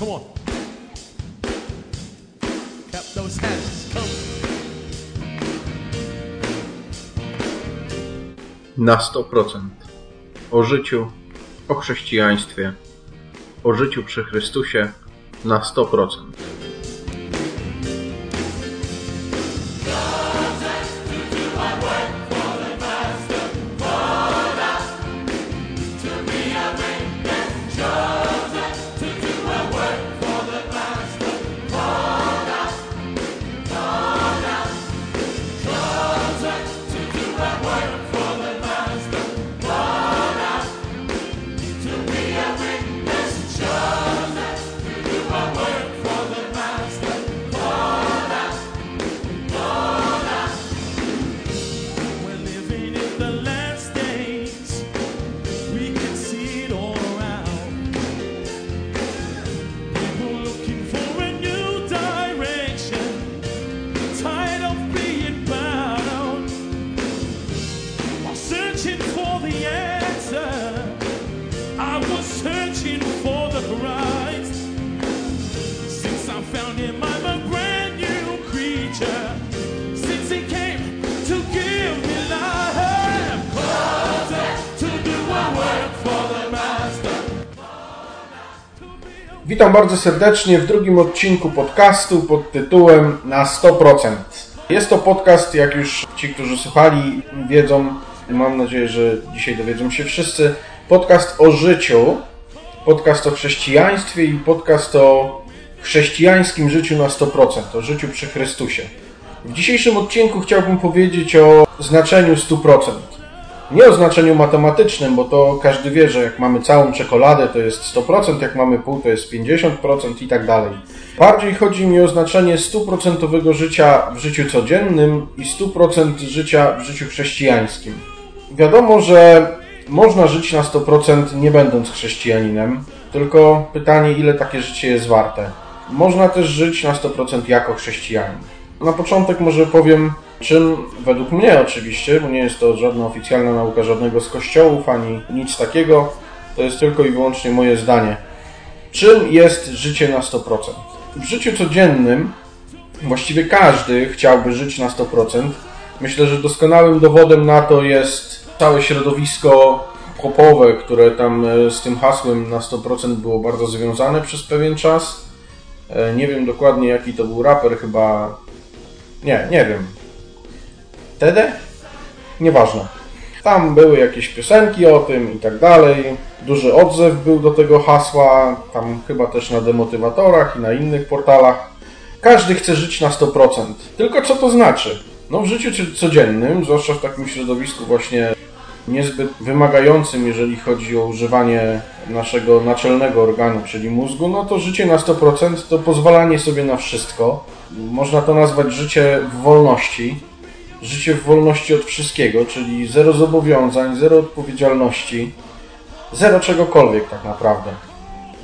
Come on. Those hands. Come. na 100%. O życiu, o chrześcijaństwie, o życiu przy Chrystusie na 100%. Witam bardzo serdecznie w drugim odcinku podcastu pod tytułem Na 100%. Jest to podcast, jak już ci, którzy słuchali, wiedzą, mam nadzieję, że dzisiaj dowiedzą się wszyscy, podcast o życiu, podcast o chrześcijaństwie i podcast o chrześcijańskim życiu na 100%, o życiu przy Chrystusie. W dzisiejszym odcinku chciałbym powiedzieć o znaczeniu 100%. Nie o znaczeniu matematycznym, bo to każdy wie, że jak mamy całą czekoladę to jest 100%, jak mamy pół to jest 50% i tak dalej. Bardziej chodzi mi o znaczenie 100% życia w życiu codziennym i 100% życia w życiu chrześcijańskim. Wiadomo, że można żyć na 100% nie będąc chrześcijaninem, tylko pytanie ile takie życie jest warte. Można też żyć na 100% jako chrześcijanin. Na początek może powiem, czym według mnie oczywiście, bo nie jest to żadna oficjalna nauka żadnego z kościołów ani nic takiego, to jest tylko i wyłącznie moje zdanie. Czym jest życie na 100%? W życiu codziennym właściwie każdy chciałby żyć na 100%. Myślę, że doskonałym dowodem na to jest całe środowisko popowe, które tam e, z tym hasłem na 100% było bardzo związane przez pewien czas. E, Nie wiem dokładnie jaki to był raper, chyba nie, nie wiem. Tede? Nieważne. Tam były jakieś piosenki o tym i tak dalej. Duży odzew był do tego hasła, tam chyba też na demotywatorach i na innych portalach. Każdy chce żyć na 100%. Tylko co to znaczy? No w życiu co- codziennym, zwłaszcza w takim środowisku właśnie niezbyt wymagającym, jeżeli chodzi o używanie naszego naczelnego organu, czyli mózgu, no to życie na 100% to pozwalanie sobie na wszystko. Można to nazwać życie w wolności. Życie w wolności od wszystkiego, czyli zero zobowiązań, zero odpowiedzialności, zero czegokolwiek tak naprawdę.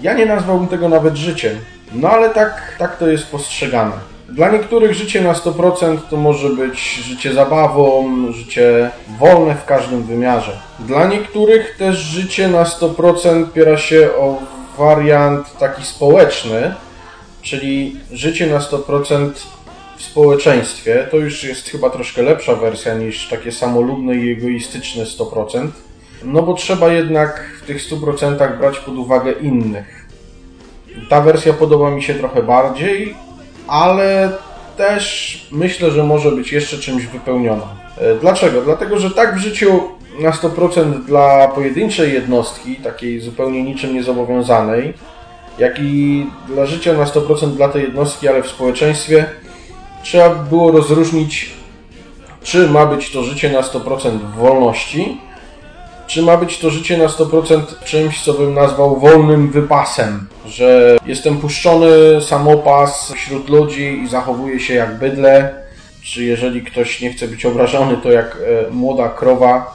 Ja nie nazwałbym tego nawet życiem, no ale tak, tak to jest postrzegane. Dla niektórych życie na 100% to może być życie zabawą, życie wolne w każdym wymiarze. Dla niektórych też życie na 100% opiera się o wariant taki społeczny, czyli życie na 100% w społeczeństwie. To już jest chyba troszkę lepsza wersja niż takie samolubne i egoistyczne 100%. No bo trzeba jednak w tych 100% brać pod uwagę innych. Ta wersja podoba mi się trochę bardziej, ale też myślę, że może być jeszcze czymś wypełniona. E, Dlaczego? Dlatego, że tak w życiu na 100% dla pojedynczej jednostki, takiej zupełnie niczym niezobowiązanej, jak i dla życia na 100% dla tej jednostki, ale w społeczeństwie, trzeba by było rozróżnić, czy ma być to życie na 100% w wolności, czy ma być to życie na 100% czymś, co bym nazwał wolnym wypasem, że jestem puszczony samopas wśród ludzi i zachowuję się jak bydle, czy jeżeli ktoś nie chce być obrażony, to jak e, młoda krowa,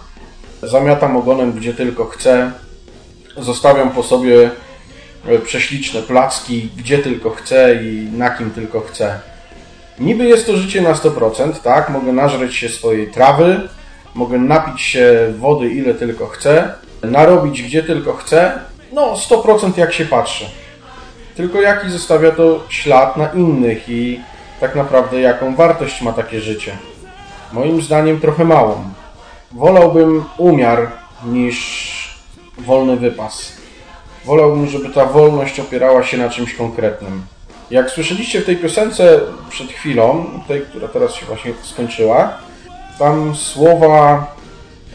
zamiatam ogonem gdzie tylko chcę, zostawiam po sobie e, prześliczne placki gdzie tylko chcę i na kim tylko chcę. Niby jest to życie na 100%, tak? Mogę nażreć się swojej trawy, mogę napić się wody ile tylko chcę, narobić gdzie tylko chcę, no 100% jak się patrzy. tylko jaki zostawia to ślad na innych i tak naprawdę jaką wartość ma takie życie. Moim zdaniem trochę małą. Wolałbym umiar niż wolny wypas. Wolałbym, żeby ta wolność opierała się na czymś konkretnym. Jak słyszeliście w tej piosence przed chwilą, tej, która teraz się właśnie skończyła, tam słowa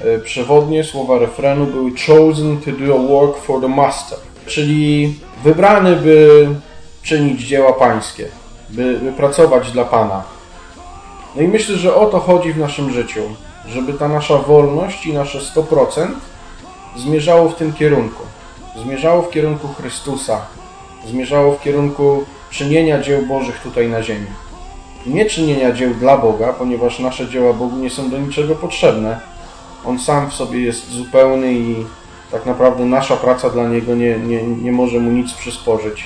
e, przewodnie, słowa refrenu były chosen to do a work for the master, czyli wybrany, by czynić dzieła pańskie, by, by pracować dla Pana. No i myślę, że o to chodzi w naszym życiu, żeby ta nasza wolność i nasze 100% zmierzało w tym kierunku. Zmierzało w kierunku Chrystusa, zmierzało w kierunku czynienia dzieł Bożych tutaj na ziemi. Nie czynienia dzieł dla Boga, ponieważ nasze dzieła Bogu nie są do niczego potrzebne. On sam w sobie jest zupełny i tak naprawdę nasza praca dla Niego nie, nie, nie może Mu nic przysporzyć.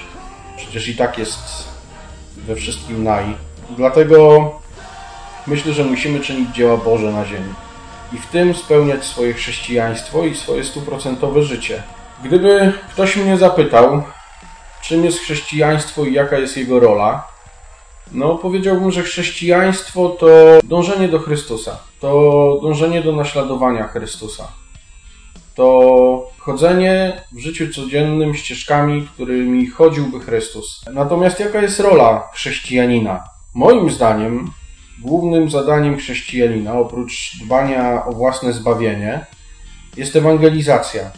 Przecież i tak jest we wszystkim naj. Dlatego myślę, że musimy czynić dzieła Boże na ziemi i w tym spełniać swoje chrześcijaństwo i swoje stuprocentowe życie. Gdyby ktoś mnie zapytał, czym jest chrześcijaństwo i jaka jest jego rola, no powiedziałbym, że chrześcijaństwo to dążenie do Chrystusa, to dążenie do naśladowania Chrystusa, to chodzenie w życiu codziennym ścieżkami, którymi chodziłby Chrystus. Natomiast jaka jest rola chrześcijanina? Moim zdaniem głównym zadaniem chrześcijanina, oprócz dbania o własne zbawienie, jest ewangelizacja,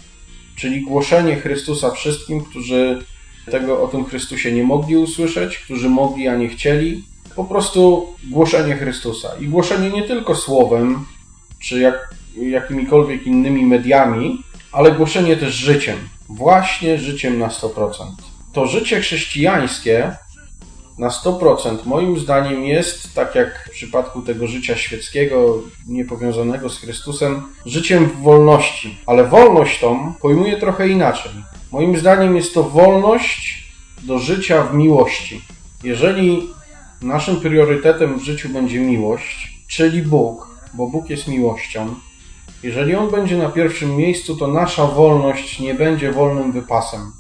czyli głoszenie Chrystusa wszystkim, którzy tego o tym Chrystusie nie mogli usłyszeć, którzy mogli, a nie chcieli. Po prostu głoszenie Chrystusa. I głoszenie nie tylko słowem, czy jak, jakimikolwiek innymi mediami, ale głoszenie też życiem. Właśnie życiem na 100%. To życie chrześcijańskie na 100% moim zdaniem jest, tak jak w przypadku tego życia świeckiego, niepowiązanego z Chrystusem, życiem w wolności. Ale wolność tą pojmuję trochę inaczej. Moim zdaniem jest to wolność do życia w miłości. Jeżeli naszym priorytetem w życiu będzie miłość, czyli Bóg, bo Bóg jest miłością, jeżeli On będzie na pierwszym miejscu, to nasza wolność nie będzie wolnym wypasem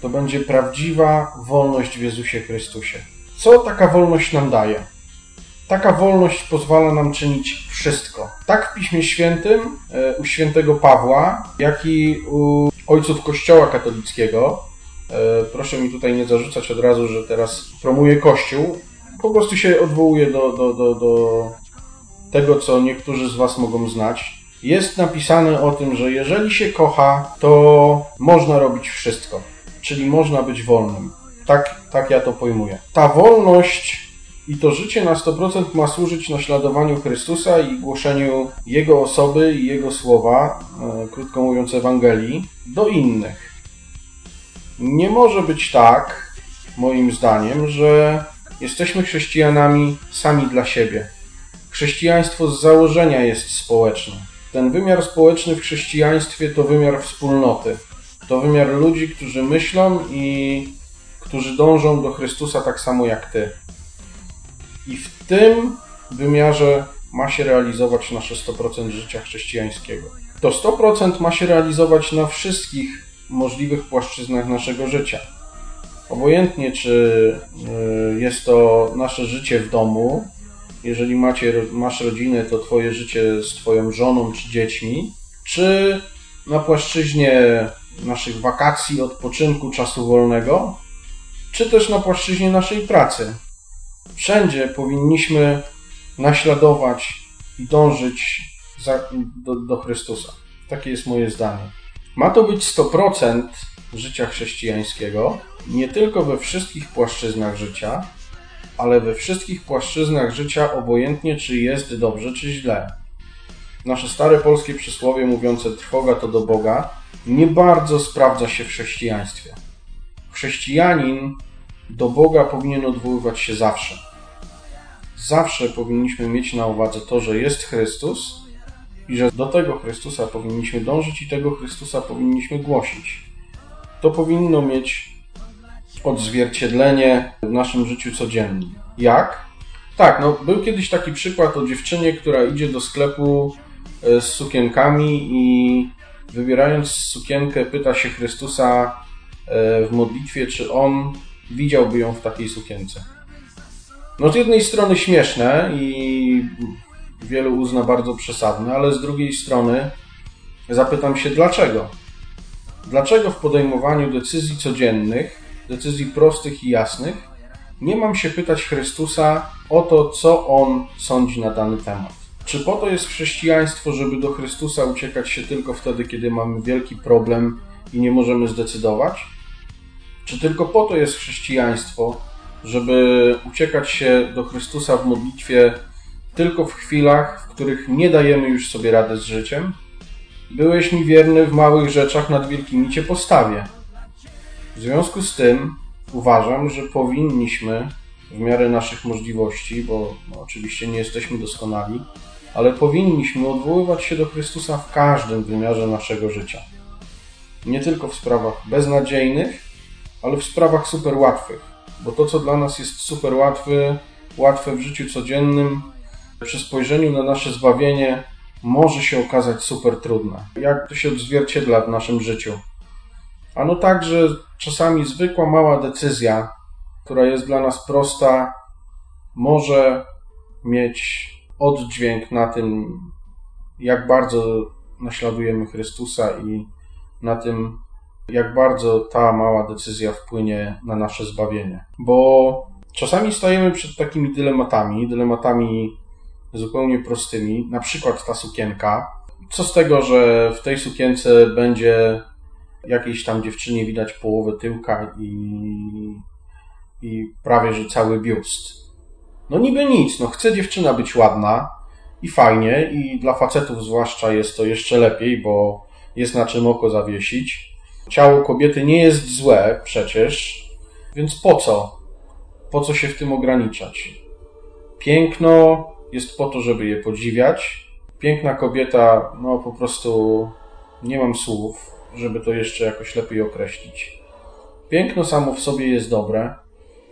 to będzie prawdziwa wolność w Jezusie Chrystusie. Co taka wolność nam daje? Taka wolność pozwala nam czynić wszystko. Tak w Piśmie Świętym e, u świętego Pawła, jak i u ojców Kościoła katolickiego. E, proszę mi tutaj nie zarzucać od razu, że teraz promuję Kościół. Po prostu się odwołuję do, do, do, do tego, co niektórzy z Was mogą znać. Jest napisane o tym, że jeżeli się kocha, to można robić wszystko czyli można być wolnym. Tak, tak ja to pojmuję. Ta wolność i to życie na 100% ma służyć naśladowaniu Chrystusa i głoszeniu Jego osoby i Jego słowa, e, krótko mówiąc Ewangelii, do innych. Nie może być tak, moim zdaniem, że jesteśmy chrześcijanami sami dla siebie. Chrześcijaństwo z założenia jest społeczne. Ten wymiar społeczny w chrześcijaństwie to wymiar wspólnoty to wymiar ludzi, którzy myślą i którzy dążą do Chrystusa tak samo jak Ty. I w tym wymiarze ma się realizować nasze 100% życia chrześcijańskiego. To 100% ma się realizować na wszystkich możliwych płaszczyznach naszego życia. Obojętnie, czy y, jest to nasze życie w domu, jeżeli macie, masz rodzinę, to Twoje życie z Twoją żoną czy dziećmi, czy na płaszczyźnie naszych wakacji, odpoczynku, czasu wolnego, czy też na płaszczyźnie naszej pracy. Wszędzie powinniśmy naśladować i dążyć za, do, do Chrystusa. Takie jest moje zdanie. Ma to być 100% życia chrześcijańskiego, nie tylko we wszystkich płaszczyznach życia, ale we wszystkich płaszczyznach życia, obojętnie czy jest dobrze, czy źle. Nasze stare polskie przysłowie mówiące trwoga to do Boga nie bardzo sprawdza się w chrześcijaństwie. Chrześcijanin do Boga powinien odwoływać się zawsze. Zawsze powinniśmy mieć na uwadze to, że jest Chrystus i że do tego Chrystusa powinniśmy dążyć i tego Chrystusa powinniśmy głosić. To powinno mieć odzwierciedlenie w naszym życiu codziennym. Jak? Tak, no był kiedyś taki przykład o dziewczynie, która idzie do sklepu e, z sukienkami i wybierając sukienkę, pyta się Chrystusa, e, w modlitwie, czy on widziałby ją w takiej sukience. No z jednej strony śmieszne i wielu uzna bardzo przesadne, ale z drugiej strony zapytam się dlaczego. Dlaczego w podejmowaniu decyzji codziennych, decyzji prostych i jasnych, nie mam się pytać Chrystusa o to, co On sądzi na dany temat? Czy po to jest chrześcijaństwo, żeby do Chrystusa uciekać się tylko wtedy, kiedy mamy wielki problem i nie możemy zdecydować? Czy tylko po to jest chrześcijaństwo, żeby uciekać się do Chrystusa w modlitwie tylko w chwilach, w których nie dajemy już sobie rady z życiem? Byłeś mi wierny w małych rzeczach, nad wielkimi cię postawię. W związku z tym uważam, że powinniśmy w miarę naszych możliwości, bo no, oczywiście nie jesteśmy doskonali, ale powinniśmy odwoływać się do Chrystusa w każdym wymiarze naszego życia. Nie tylko w sprawach beznadziejnych, ale w sprawach super łatwych, bo to, co dla nas jest super łatwe, łatwe w życiu codziennym, przy spojrzeniu na nasze zbawienie, może się okazać super trudne. Jak to się odzwierciedla w naszym życiu? Ano tak, że czasami zwykła mała decyzja, która jest dla nas prosta, może mieć oddźwięk na tym, jak bardzo naśladujemy Chrystusa i na tym, jak bardzo ta mała decyzja wpłynie na nasze zbawienie. Bo czasami stajemy przed takimi dylematami, dylematami zupełnie prostymi, na przykład ta sukienka. Co z tego, że w tej sukience będzie jakiejś tam dziewczynie widać połowę tyłka i, i prawie że cały biust. No niby nic, no chce dziewczyna być ładna i fajnie i dla facetów zwłaszcza jest to jeszcze lepiej, bo jest na czym oko zawiesić. Ciało kobiety nie jest złe przecież, więc po co? Po co się w tym ograniczać? Piękno jest po to, żeby je podziwiać. Piękna kobieta, no po prostu nie mam słów, żeby to jeszcze jakoś lepiej określić. Piękno samo w sobie jest dobre,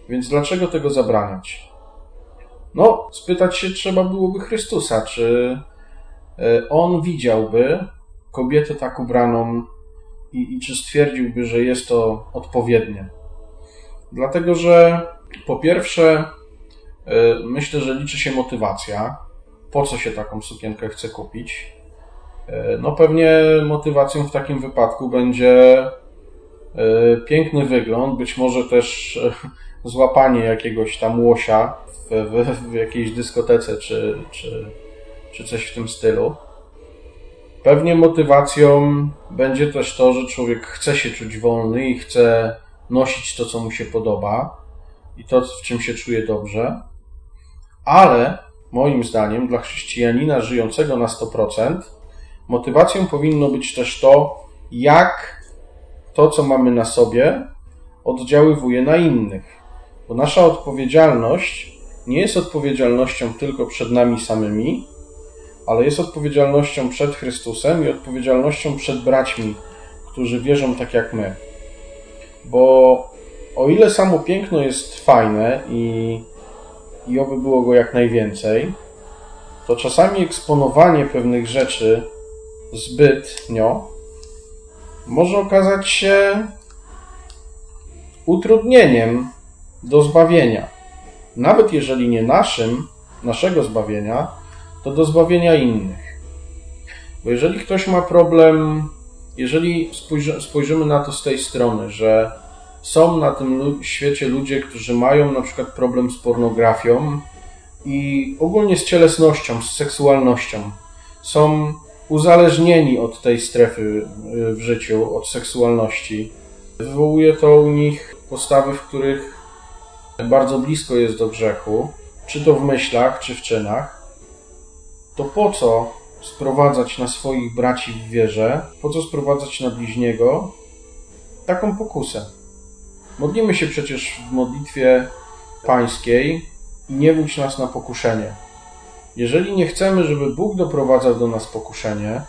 więc dlaczego tego zabraniać? No, spytać się trzeba byłoby Chrystusa, czy e, on widziałby kobietę tak ubraną i, i czy stwierdziłby, że jest to odpowiednie. Dlatego, że po pierwsze, e, myślę, że liczy się motywacja. Po co się taką sukienkę chce kupić? E, no pewnie motywacją w takim wypadku będzie e, piękny wygląd, być może też złapanie jakiegoś tam łosia w, w, w jakiejś dyskotece czy, czy, czy coś w tym stylu. Pewnie motywacją będzie też to, że człowiek chce się czuć wolny i chce nosić to, co mu się podoba i to, w czym się czuje dobrze. Ale moim zdaniem dla chrześcijanina żyjącego na 100% motywacją powinno być też to, jak to, co mamy na sobie, oddziaływuje na innych. Bo nasza odpowiedzialność nie jest odpowiedzialnością tylko przed nami samymi, ale jest odpowiedzialnością przed Chrystusem i odpowiedzialnością przed braćmi, którzy wierzą tak jak my. Bo o ile samo piękno jest fajne i, i oby było go jak najwięcej, to czasami eksponowanie pewnych rzeczy zbytnio może okazać się utrudnieniem do zbawienia. Nawet jeżeli nie naszym, naszego zbawienia, to do zbawienia innych. Bo jeżeli ktoś ma problem, jeżeli spojrzymy na to z tej strony, że są na tym świecie ludzie, którzy mają na przykład problem z pornografią i ogólnie z cielesnością, z seksualnością, są uzależnieni od tej strefy y, w życiu, od seksualności. Wywołuje to u nich postawy, w których bardzo blisko jest do grzechu, czy to w myślach, czy w czynach to po co sprowadzać na swoich braci w wierze, po co sprowadzać na bliźniego taką pokusę? Modlimy się przecież w modlitwie pańskiej nie wódź nas na pokuszenie. Jeżeli nie chcemy, żeby Bóg doprowadzał do nas pokuszenie,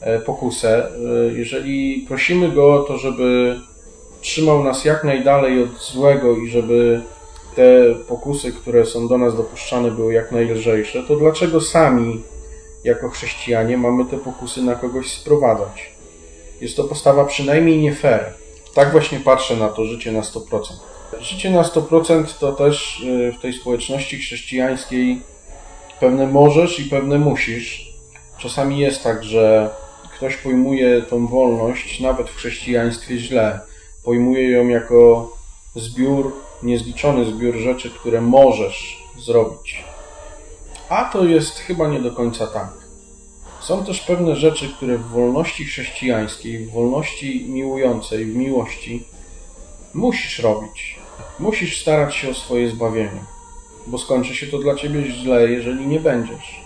e, pokusę, e, jeżeli prosimy Go o to, żeby trzymał nas jak najdalej od złego i żeby te pokusy, które są do nas dopuszczane, były jak najlżejsze, to dlaczego sami, jako chrześcijanie, mamy te pokusy na kogoś sprowadzać? Jest to postawa przynajmniej nie fair. Tak właśnie patrzę na to życie na 100%. Życie na 100% to też y, w tej społeczności chrześcijańskiej pewne możesz i pewne musisz. Czasami jest tak, że ktoś pojmuje tą wolność, nawet w chrześcijaństwie, źle. Pojmuje ją jako zbiór, niezliczony zbiór rzeczy, które możesz zrobić. A to jest chyba nie do końca tak. Są też pewne rzeczy, które w wolności chrześcijańskiej, w wolności miłującej, w miłości musisz robić. Musisz starać się o swoje zbawienie, bo skończy się to dla ciebie źle, jeżeli nie będziesz.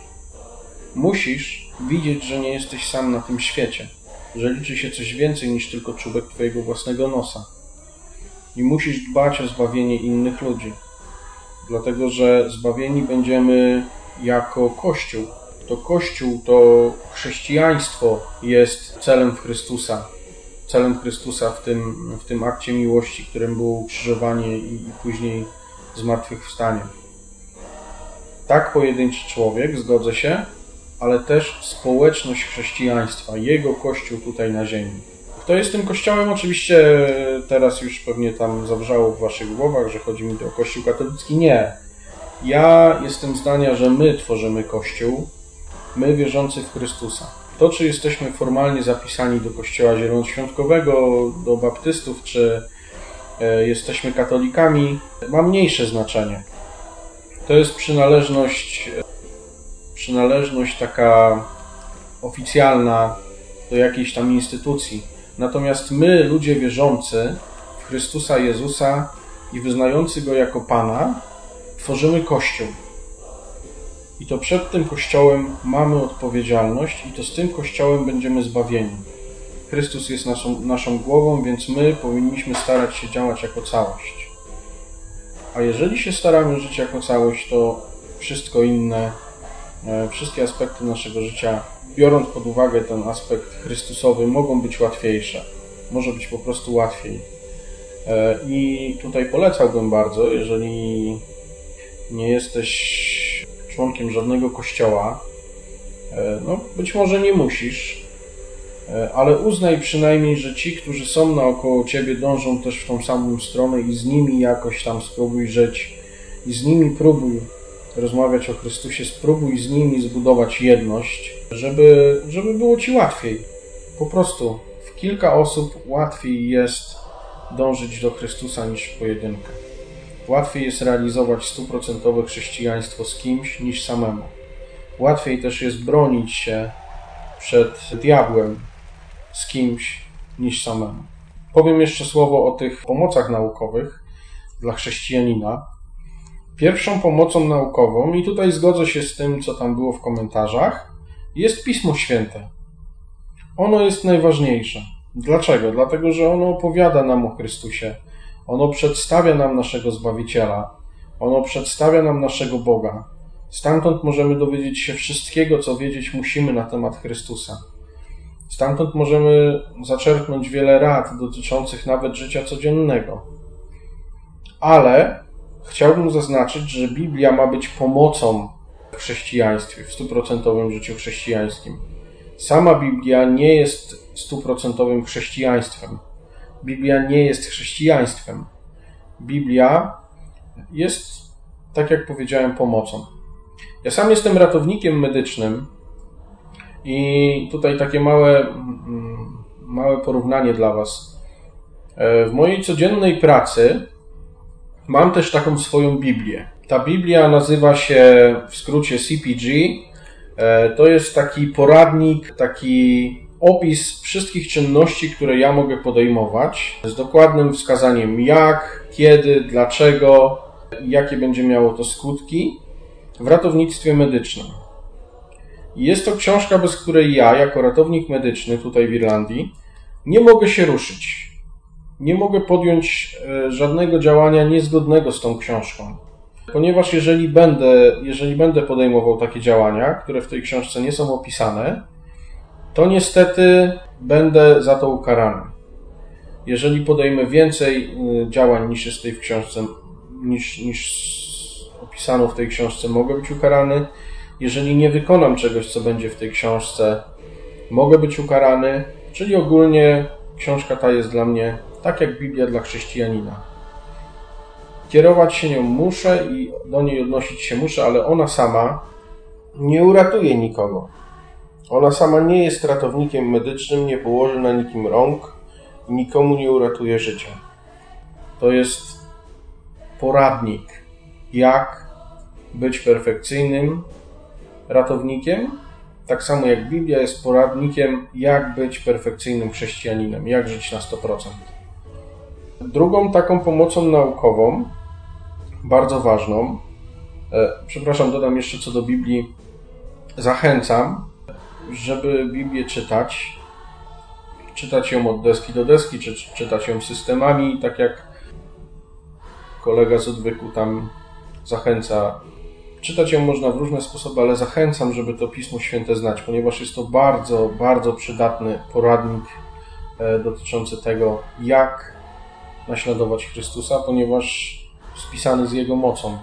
Musisz widzieć, że nie jesteś sam na tym świecie, że liczy się coś więcej niż tylko czubek twojego własnego nosa. I musisz dbać o zbawienie innych ludzi, dlatego że zbawieni będziemy jako Kościół. To Kościół, to chrześcijaństwo jest celem Chrystusa. Celem Chrystusa w tym, w tym akcie miłości, którym było ukrzyżowanie i, i później zmartwychwstanie. Tak pojedynczy człowiek, zgodzę się, ale też społeczność chrześcijaństwa, jego Kościół tutaj na ziemi. Kto jest tym kościołem? Oczywiście teraz już pewnie tam zawrzało w waszych głowach, że chodzi mi o Kościół katolicki. Nie. Ja jestem zdania, że my tworzymy Kościół, my wierzący w Chrystusa. To, czy jesteśmy formalnie zapisani do Kościoła Zielonoświątkowego, do baptystów, czy e, jesteśmy katolikami, ma mniejsze znaczenie. To jest przynależność, przynależność taka oficjalna do jakiejś tam instytucji. Natomiast my, ludzie wierzący w Chrystusa Jezusa i wyznający Go jako Pana, tworzymy Kościół. I to przed tym Kościołem mamy odpowiedzialność i to z tym Kościołem będziemy zbawieni. Chrystus jest naszą, naszą głową, więc my powinniśmy starać się działać jako całość. A jeżeli się staramy żyć jako całość, to wszystko inne, wszystkie aspekty naszego życia, biorąc pod uwagę ten aspekt Chrystusowy, mogą być łatwiejsze. Może być po prostu łatwiej. E, I tutaj polecałbym bardzo, jeżeli nie jesteś członkiem żadnego kościoła, e, no być może nie musisz, e, ale uznaj przynajmniej, że ci, którzy są naokoło ciebie, dążą też w tą samą stronę i z nimi jakoś tam spróbuj żyć i z nimi próbuj rozmawiać o Chrystusie, spróbuj z nimi zbudować jedność, żeby, żeby było ci łatwiej. Po prostu w kilka osób łatwiej jest dążyć do Chrystusa niż w pojedynkę. Łatwiej jest realizować stuprocentowe chrześcijaństwo z kimś niż samemu. Łatwiej też jest bronić się przed diabłem z kimś niż samemu. Powiem jeszcze słowo o tych pomocach naukowych dla chrześcijanina. Pierwszą pomocą naukową, i tutaj zgodzę się z tym, co tam było w komentarzach, jest Pismo Święte. Ono jest najważniejsze. Dlaczego? Dlatego, że ono opowiada nam o Chrystusie ono przedstawia nam naszego Zbawiciela. Ono przedstawia nam naszego Boga. Stamtąd możemy dowiedzieć się wszystkiego, co wiedzieć musimy na temat Chrystusa. Stamtąd możemy zaczerpnąć wiele rad dotyczących nawet życia codziennego. Ale chciałbym zaznaczyć, że Biblia ma być pomocą w chrześcijaństwie, w stuprocentowym życiu chrześcijańskim. Sama Biblia nie jest stuprocentowym chrześcijaństwem. Biblia nie jest chrześcijaństwem. Biblia jest, tak jak powiedziałem, pomocą. Ja sam jestem ratownikiem medycznym i tutaj takie małe, mm, małe porównanie dla Was. E, w mojej codziennej pracy mam też taką swoją Biblię. Ta Biblia nazywa się w skrócie CPG. E, to jest taki poradnik, taki opis wszystkich czynności, które ja mogę podejmować, z dokładnym wskazaniem jak, kiedy, dlaczego, jakie będzie miało to skutki w ratownictwie medycznym. Jest to książka, bez której ja, jako ratownik medyczny tutaj w Irlandii, nie mogę się ruszyć. Nie mogę podjąć e, żadnego działania niezgodnego z tą książką. Ponieważ jeżeli będę, jeżeli będę podejmował takie działania, które w tej książce nie są opisane, to niestety będę za to ukarany. Jeżeli podejmę więcej y, działań niż jest tutaj w książce, niż, niż opisano w tej książce, mogę być ukarany. Jeżeli nie wykonam czegoś, co będzie w tej książce, mogę być ukarany. Czyli ogólnie książka ta jest dla mnie tak jak Biblia dla chrześcijanina. Kierować się nią muszę i do niej odnosić się muszę, ale ona sama nie uratuje nikogo. Ona sama nie jest ratownikiem medycznym, nie położy na nikim rąk i nikomu nie uratuje życia. To jest poradnik, jak być perfekcyjnym ratownikiem, tak samo jak Biblia jest poradnikiem, jak być perfekcyjnym chrześcijaninem, jak żyć na 100%. Drugą taką pomocą naukową, bardzo ważną, e, przepraszam, dodam jeszcze co do Biblii, zachęcam, żeby Biblię czytać, czytać ją od deski do deski, czy czytać ją systemami, tak jak kolega z odwyku tam zachęca. Czytać ją można w różne sposoby, ale zachęcam, żeby to Pismo Święte znać, ponieważ jest to bardzo, bardzo przydatny poradnik e, dotyczący tego, jak naśladować Chrystusa, ponieważ spisany z Jego mocą.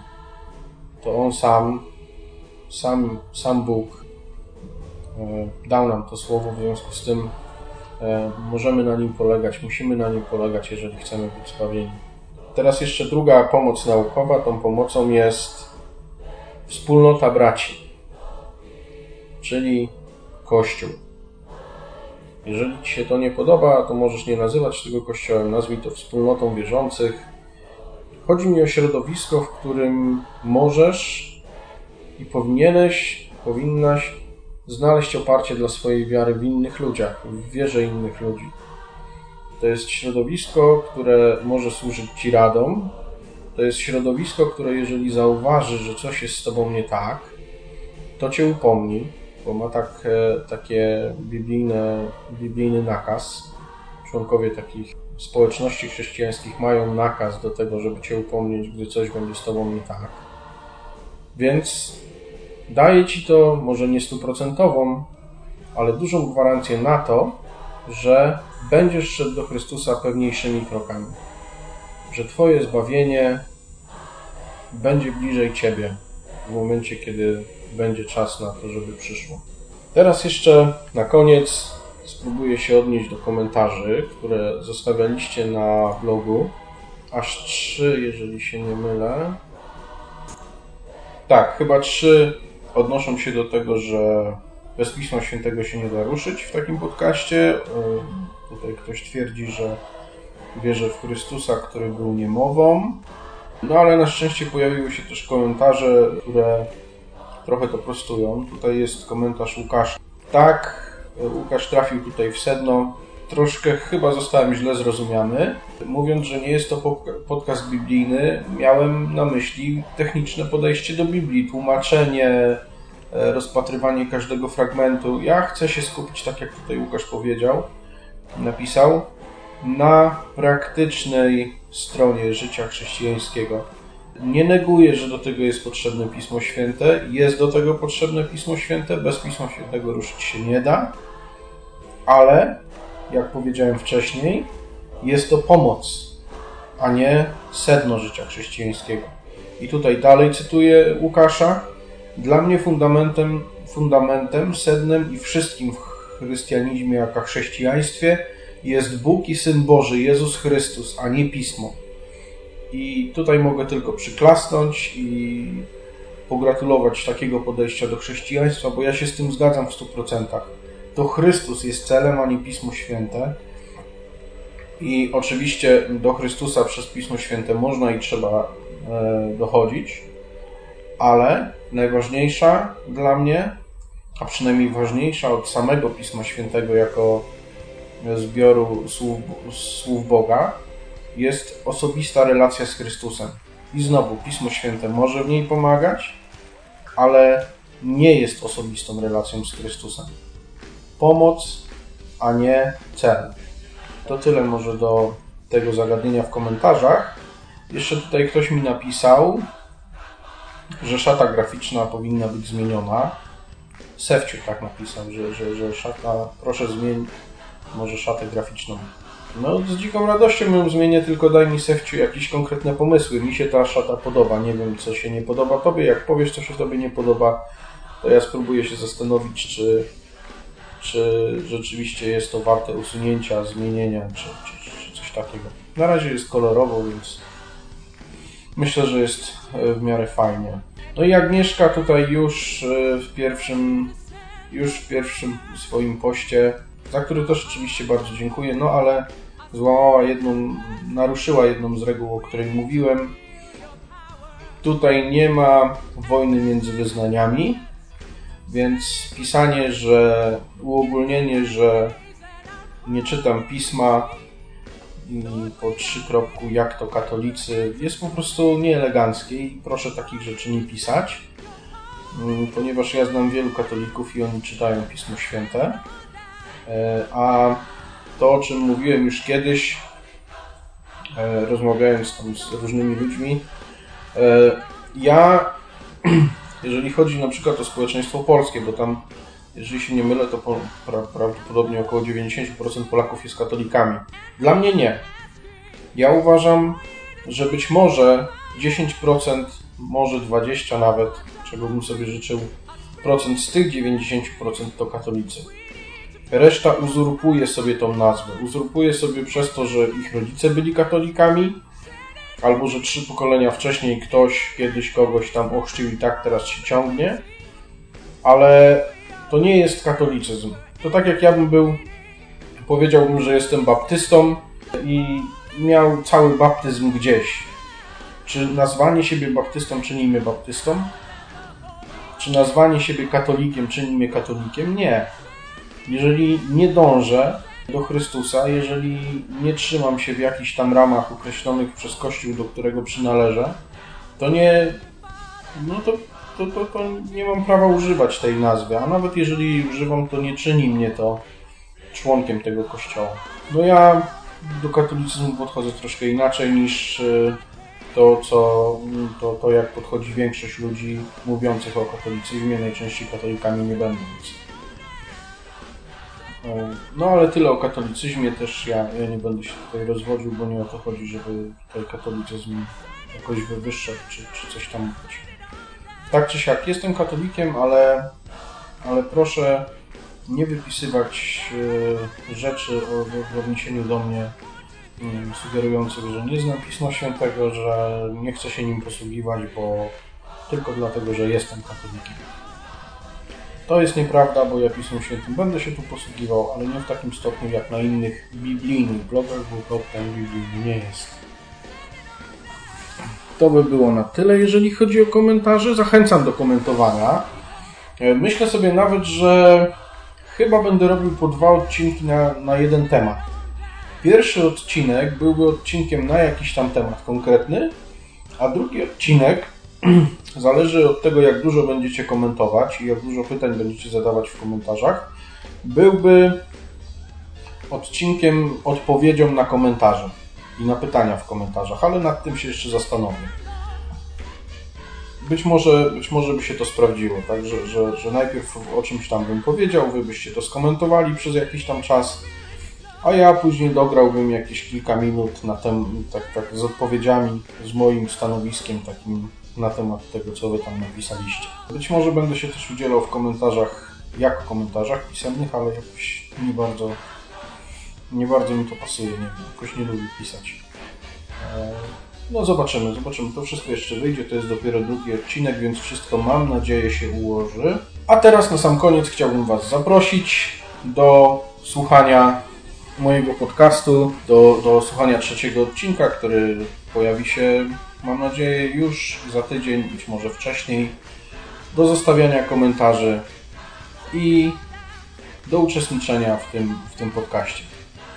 To On sam, sam, sam Bóg e, dał nam to słowo, w związku z tym e, możemy na nim polegać, musimy na nim polegać, jeżeli chcemy być zbawieni. Teraz jeszcze druga pomoc naukowa. Tą pomocą jest wspólnota braci, czyli Kościół. Jeżeli Ci się to nie podoba, to możesz nie nazywać tego Kościołem, nazwij to wspólnotą wierzących. Chodzi mi o środowisko, w którym możesz i powinieneś, powinnaś znaleźć oparcie dla swojej wiary w innych ludziach, w wierze innych ludzi. To jest środowisko, które może służyć Ci radą. To jest środowisko, które jeżeli zauważy, że coś jest z Tobą nie tak, to Cię upomni, bo ma tak, e, takie biblijne, biblijny nakaz. Członkowie takich społeczności chrześcijańskich mają nakaz do tego, żeby Cię upomnieć, gdy coś będzie z Tobą nie tak. Więc daje Ci to, może nie stuprocentową, ale dużą gwarancję na to, że będziesz szedł do Chrystusa pewniejszymi krokami. Że Twoje zbawienie będzie bliżej Ciebie w momencie, kiedy będzie czas na to, żeby przyszło. Teraz jeszcze na koniec spróbuję się odnieść do komentarzy, które zostawialiście na blogu. Aż trzy, jeżeli się nie mylę. Tak, chyba trzy odnoszą się do tego, że bez Pisma Świętego się nie da ruszyć w takim podcaście. E, tutaj ktoś twierdzi, że wierzy w Chrystusa, który był niemową. No ale na szczęście pojawiły się też komentarze, które trochę to prostują. Tutaj jest komentarz Łukasza. Tak, Łukasz trafił tutaj w sedno. Troszkę chyba zostałem źle zrozumiany. Mówiąc, że nie jest to podcast biblijny, miałem na myśli techniczne podejście do Biblii, tłumaczenie, E, rozpatrywanie każdego fragmentu. Ja chcę się skupić, tak jak tutaj Łukasz powiedział, napisał, na praktycznej stronie życia chrześcijańskiego. Nie neguję, że do tego jest potrzebne Pismo Święte. Jest do tego potrzebne Pismo Święte. Bez Pisma Świętego ruszyć się nie da. Ale, jak powiedziałem wcześniej, jest to pomoc, a nie sedno życia chrześcijańskiego. I tutaj dalej cytuję Łukasza. Dla mnie fundamentem, fundamentem, sednem i wszystkim w chrystianizmie, jak chrześcijaństwie jest Bóg i Syn Boży, Jezus Chrystus, a nie Pismo. I tutaj mogę tylko przyklasnąć i pogratulować takiego podejścia do chrześcijaństwa, bo ja się z tym zgadzam w 100%. To Chrystus jest celem, a nie Pismo Święte. I oczywiście do Chrystusa przez Pismo Święte można i trzeba e, dochodzić, ale najważniejsza dla mnie, a przynajmniej ważniejsza od samego Pisma Świętego jako zbioru słów, słów Boga, jest osobista relacja z Chrystusem. I znowu, Pismo Święte może w niej pomagać, ale nie jest osobistą relacją z Chrystusem. Pomoc, a nie cel. To tyle może do tego zagadnienia w komentarzach. Jeszcze tutaj ktoś mi napisał, że szata graficzna powinna być zmieniona. Sefciu tak napisał, że, że, że szata, proszę zmień może szatę graficzną. No z dziką radością ją zmienię, tylko daj mi Sefciu jakieś konkretne pomysły. Mi się ta szata podoba, nie wiem co się nie podoba Tobie. Jak powiesz co się Tobie nie podoba, to ja spróbuję się zastanowić, czy, czy rzeczywiście jest to warte usunięcia, zmienienia, czy, czy, czy coś takiego. Na razie jest kolorowo, więc myślę, że jest e, w miarę fajnie. No i Agnieszka tutaj już e, w pierwszym, już w pierwszym swoim poście, za który też oczywiście bardzo dziękuję, no ale złamała jedną, naruszyła jedną z reguł, o której mówiłem. Tutaj nie ma wojny między wyznaniami, więc pisanie, że uogólnienie, że nie czytam pisma po trzy kropku jak to katolicy jest po prostu nieeleganckie i proszę takich rzeczy nie pisać, mm, ponieważ ja znam wielu katolików i oni czytają Pismo Święte, a to o czym mówiłem już kiedyś, e, rozmawiając tam z różnymi ludźmi, e, ja jeżeli chodzi na przykład o społeczeństwo polskie, bo tam jeżeli się nie mylę, to pra, prawdopodobnie około 90% Polaków jest katolikami. Dla mnie nie. Ja uważam, że być może 10%, może 20% nawet, czego bym sobie życzył, procent z tych 90% to katolicy. Reszta uzurpuje sobie tą nazwę. Uzurpuje sobie przez to, że ich rodzice byli katolikami, albo że trzy pokolenia wcześniej ktoś kiedyś kogoś tam ochrzcił i tak teraz się ciągnie, ale to nie jest katolicyzm. To tak jak ja bym był, powiedziałbym, że jestem baptystą i miał cały baptyzm gdzieś. Czy nazwanie siebie baptystą czyni mnie baptystą? Czy nazwanie siebie katolikiem czyni mnie katolikiem? Nie. Jeżeli nie dążę do Chrystusa, jeżeli nie trzymam się w jakichś tam ramach określonych przez Kościół, do którego przynależę, to nie, no to, to, to, to nie mam prawa używać tej nazwy, a nawet jeżeli używam, to nie czyni mnie to członkiem tego Kościoła. No ja do katolicyzmu podchodzę troszkę inaczej niż e, to, co, to, to jak podchodzi większość ludzi mówiących o katolicyzmie, najczęściej katolikami nie będąc. E, no ale tyle o katolicyzmie też ja, ja nie będę się tutaj rozwodził, bo nie o to chodzi, żeby tutaj katolicyzm jakoś wywyższać czy, czy coś tam być. Tak czy siak, jestem katolikiem, ale, ale proszę nie wypisywać e, rzeczy o, w odniesieniu do mnie sugerujących, że nie znam Pisma Świętego, że nie chcę się nim posługiwać, bo tylko dlatego, że jestem katolikiem. To jest nieprawda, bo ja Pismem Świętym będę się tu posługiwał, ale nie w takim stopniu jak na innych biblijnych blogach, bo blog ten biblijny nie jest. To by było na tyle, jeżeli chodzi o komentarze. Zachęcam do komentowania. E, myślę sobie nawet, że chyba będę robił po dwa odcinki na, na jeden temat. Pierwszy odcinek byłby odcinkiem na jakiś tam temat konkretny, a drugi odcinek zależy od tego, jak dużo będziecie komentować i jak dużo pytań będziecie zadawać w komentarzach. Byłby odcinkiem odpowiedzią na komentarze i na pytania w komentarzach, ale nad tym się jeszcze zastanowię. Być może, być może by się to sprawdziło, tak, że, że, że najpierw o czymś tam bym powiedział, wy byście to skomentowali przez jakiś tam czas, a ja później dograłbym jakieś kilka minut na tem, tak, tak z odpowiedziami, z moim stanowiskiem takim na temat tego, co wy tam napisaliście. Być może będę się też udzielał w komentarzach, jako komentarzach pisemnych, ale jakoś nie bardzo, nie bardzo mi to pasuje, nie wiem, jakoś nie lubię pisać. E, no zobaczymy, zobaczymy. To wszystko jeszcze wyjdzie, to jest dopiero drugi odcinek, więc wszystko mam nadzieję się ułoży. A teraz na sam koniec chciałbym Was zaprosić do słuchania mojego podcastu, do, do słuchania trzeciego odcinka, który pojawi się mam nadzieję już za tydzień, być może wcześniej, do zostawiania komentarzy i do uczestniczenia w tym, w tym podcaście.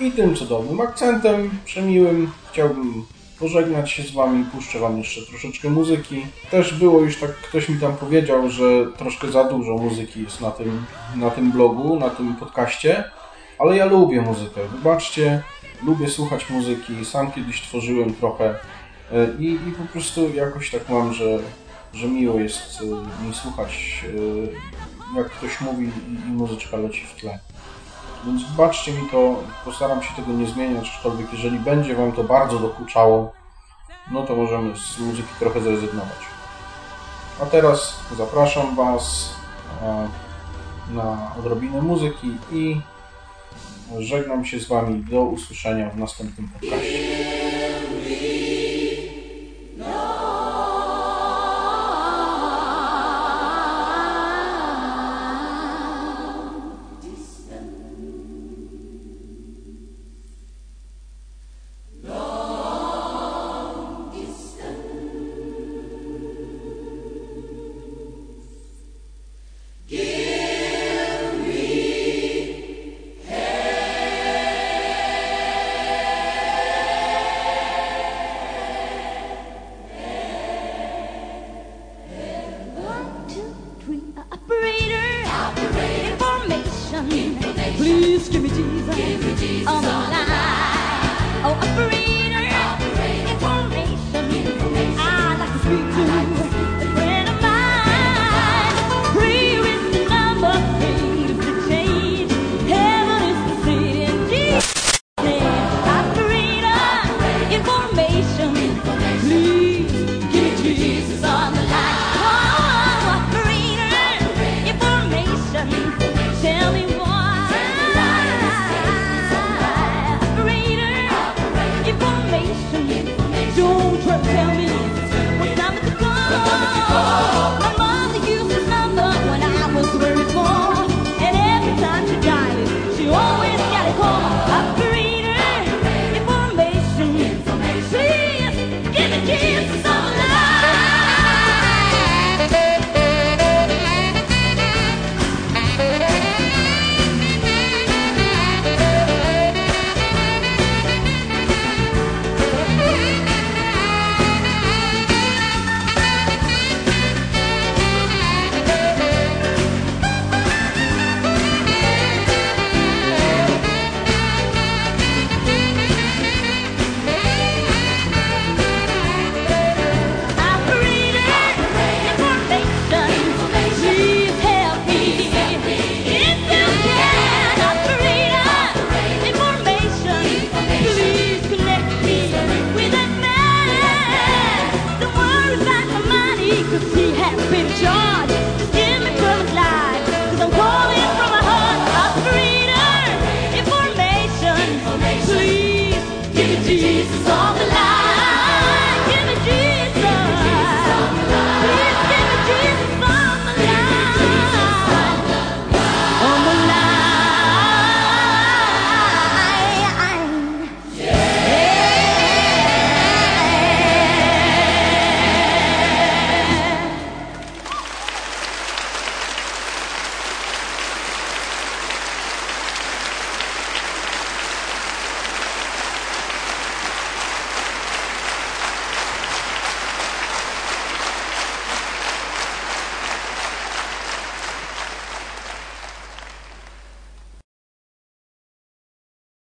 I tym cudownym akcentem przemiłym chciałbym pożegnać się z Wami, puszczę Wam jeszcze troszeczkę muzyki. Też było już tak, ktoś mi tam powiedział, że troszkę za dużo muzyki jest na tym, na tym blogu, na tym podcaście, ale ja lubię muzykę. Wybaczcie, lubię słuchać muzyki, sam kiedyś tworzyłem trochę I, I po prostu jakoś tak mam, że, że miło jest e, mi słuchać, e, jak ktoś mówi i, muzyczka leci w tle. Więc wybaczcie mi to, postaram się tego nie zmieniać, aczkolwiek jeżeli będzie Wam to bardzo dokuczało, no to możemy z muzyki trochę zrezygnować. A teraz zapraszam Was na odrobinę muzyki i żegnam się z Wami. Do usłyszenia w następnym podcaście.